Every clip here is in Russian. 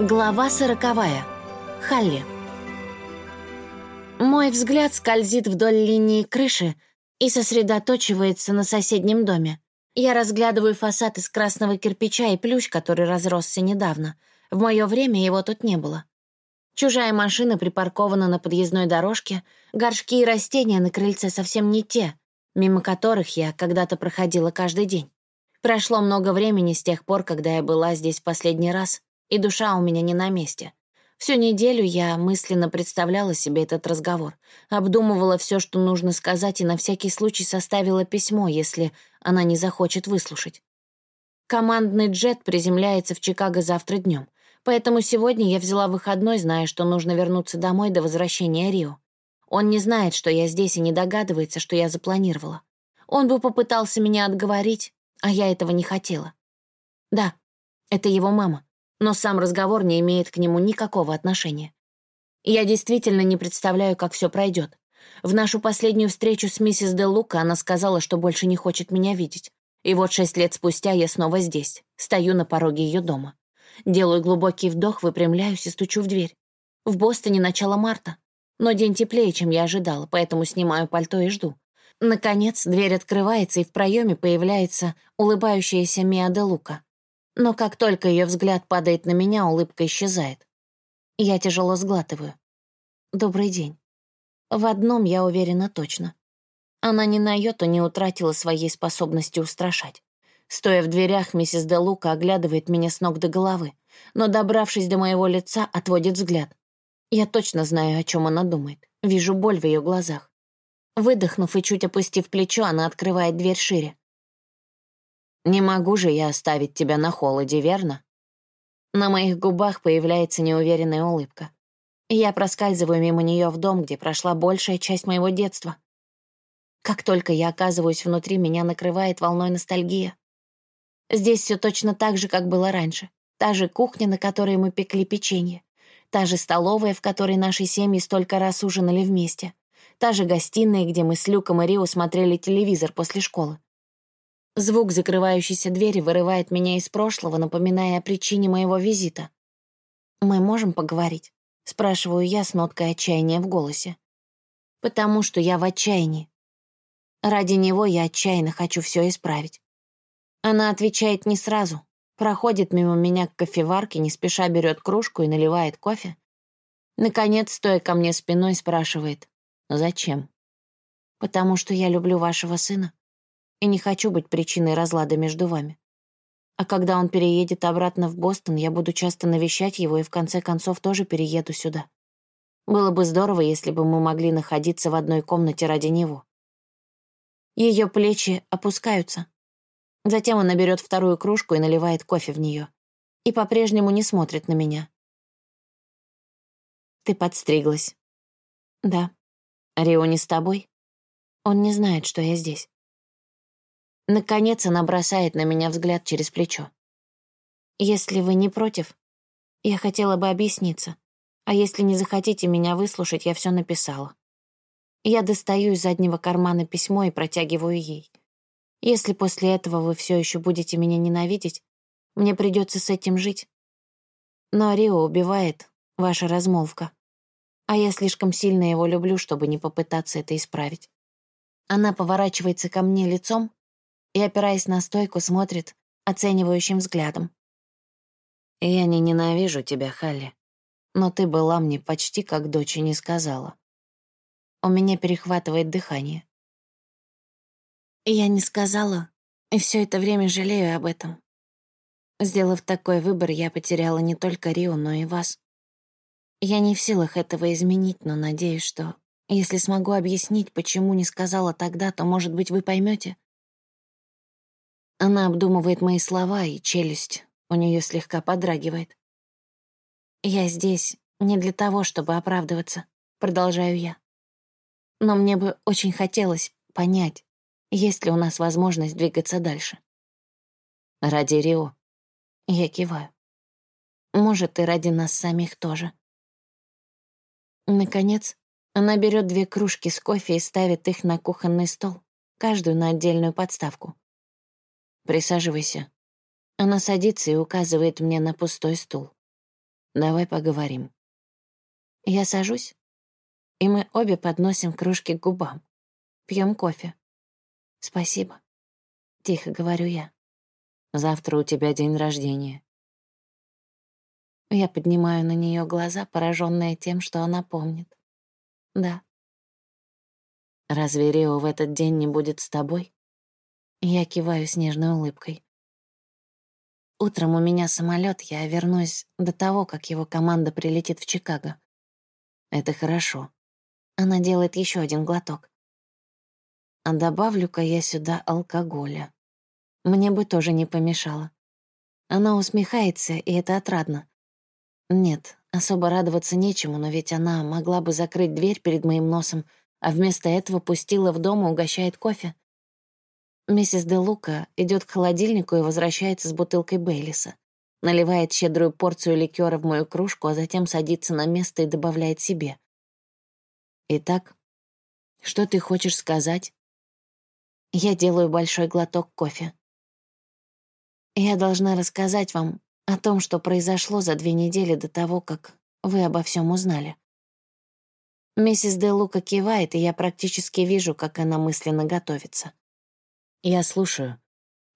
Глава сороковая. Халли. Мой взгляд скользит вдоль линии крыши и сосредоточивается на соседнем доме. Я разглядываю фасад из красного кирпича и плющ, который разросся недавно. В мое время его тут не было. Чужая машина припаркована на подъездной дорожке, горшки и растения на крыльце совсем не те, мимо которых я когда-то проходила каждый день. Прошло много времени с тех пор, когда я была здесь в последний раз, и душа у меня не на месте. Всю неделю я мысленно представляла себе этот разговор, обдумывала все, что нужно сказать, и на всякий случай составила письмо, если она не захочет выслушать. Командный джет приземляется в Чикаго завтра днем, поэтому сегодня я взяла выходной, зная, что нужно вернуться домой до возвращения Рио. Он не знает, что я здесь, и не догадывается, что я запланировала. Он бы попытался меня отговорить, а я этого не хотела. Да, это его мама но сам разговор не имеет к нему никакого отношения. Я действительно не представляю, как все пройдет. В нашу последнюю встречу с миссис Де Лука она сказала, что больше не хочет меня видеть. И вот шесть лет спустя я снова здесь, стою на пороге ее дома. Делаю глубокий вдох, выпрямляюсь и стучу в дверь. В Бостоне начало марта, но день теплее, чем я ожидала, поэтому снимаю пальто и жду. Наконец, дверь открывается, и в проеме появляется улыбающаяся Миа де Лука. Но как только ее взгляд падает на меня, улыбка исчезает. Я тяжело сглатываю. «Добрый день». В одном я уверена точно. Она ни на йоту не утратила своей способности устрашать. Стоя в дверях, миссис Де Лука оглядывает меня с ног до головы, но, добравшись до моего лица, отводит взгляд. Я точно знаю, о чем она думает. Вижу боль в ее глазах. Выдохнув и чуть опустив плечо, она открывает дверь шире. Не могу же я оставить тебя на холоде, верно? На моих губах появляется неуверенная улыбка. я проскальзываю мимо нее в дом, где прошла большая часть моего детства. Как только я оказываюсь внутри, меня накрывает волной ностальгия. Здесь все точно так же, как было раньше. Та же кухня, на которой мы пекли печенье. Та же столовая, в которой наши семьи столько раз ужинали вместе. Та же гостиная, где мы с Люком и Рио смотрели телевизор после школы. Звук закрывающейся двери вырывает меня из прошлого, напоминая о причине моего визита. «Мы можем поговорить?» — спрашиваю я с ноткой отчаяния в голосе. «Потому что я в отчаянии. Ради него я отчаянно хочу все исправить». Она отвечает не сразу, проходит мимо меня к кофеварке, не спеша берет кружку и наливает кофе. Наконец, стоя ко мне спиной, спрашивает, «Зачем?» «Потому что я люблю вашего сына и не хочу быть причиной разлада между вами. А когда он переедет обратно в Бостон, я буду часто навещать его и в конце концов тоже перееду сюда. Было бы здорово, если бы мы могли находиться в одной комнате ради него. Ее плечи опускаются. Затем она берет вторую кружку и наливает кофе в нее. И по-прежнему не смотрит на меня. Ты подстриглась. Да. Рио не с тобой? Он не знает, что я здесь. Наконец она бросает на меня взгляд через плечо. «Если вы не против, я хотела бы объясниться. А если не захотите меня выслушать, я все написала». Я достаю из заднего кармана письмо и протягиваю ей. Если после этого вы все еще будете меня ненавидеть, мне придется с этим жить. Но Рио убивает ваша размолвка. А я слишком сильно его люблю, чтобы не попытаться это исправить. Она поворачивается ко мне лицом, и, опираясь на стойку, смотрит оценивающим взглядом. «Я не ненавижу тебя, Халли, но ты была мне почти как дочь и не сказала. У меня перехватывает дыхание. Я не сказала, и все это время жалею об этом. Сделав такой выбор, я потеряла не только Рио, но и вас. Я не в силах этого изменить, но надеюсь, что если смогу объяснить, почему не сказала тогда, то, может быть, вы поймете. Она обдумывает мои слова, и челюсть у нее слегка подрагивает. «Я здесь не для того, чтобы оправдываться», — продолжаю я. «Но мне бы очень хотелось понять, есть ли у нас возможность двигаться дальше». «Ради Рио?» Я киваю. «Может, и ради нас самих тоже». Наконец, она берет две кружки с кофе и ставит их на кухонный стол, каждую на отдельную подставку. Присаживайся». Она садится и указывает мне на пустой стул. Давай поговорим. Я сажусь, и мы обе подносим кружки к губам. Пьем кофе. Спасибо. Тихо говорю я. Завтра у тебя день рождения. Я поднимаю на нее глаза, пораженная тем, что она помнит. Да. Разве Рио в этот день не будет с тобой? Я киваю с нежной улыбкой. Утром у меня самолет, я вернусь до того, как его команда прилетит в Чикаго. Это хорошо. Она делает еще один глоток. А добавлю-ка я сюда алкоголя. Мне бы тоже не помешало. Она усмехается, и это отрадно. Нет, особо радоваться нечему, но ведь она могла бы закрыть дверь перед моим носом, а вместо этого пустила в дом и угощает кофе. Миссис Де Лука идет к холодильнику и возвращается с бутылкой Бейлиса. Наливает щедрую порцию ликера в мою кружку, а затем садится на место и добавляет себе. «Итак, что ты хочешь сказать?» Я делаю большой глоток кофе. Я должна рассказать вам о том, что произошло за две недели до того, как вы обо всем узнали. Миссис Де Лука кивает, и я практически вижу, как она мысленно готовится. Я слушаю.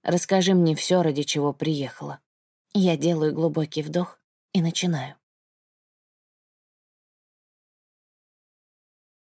Расскажи мне все, ради чего приехала. Я делаю глубокий вдох и начинаю.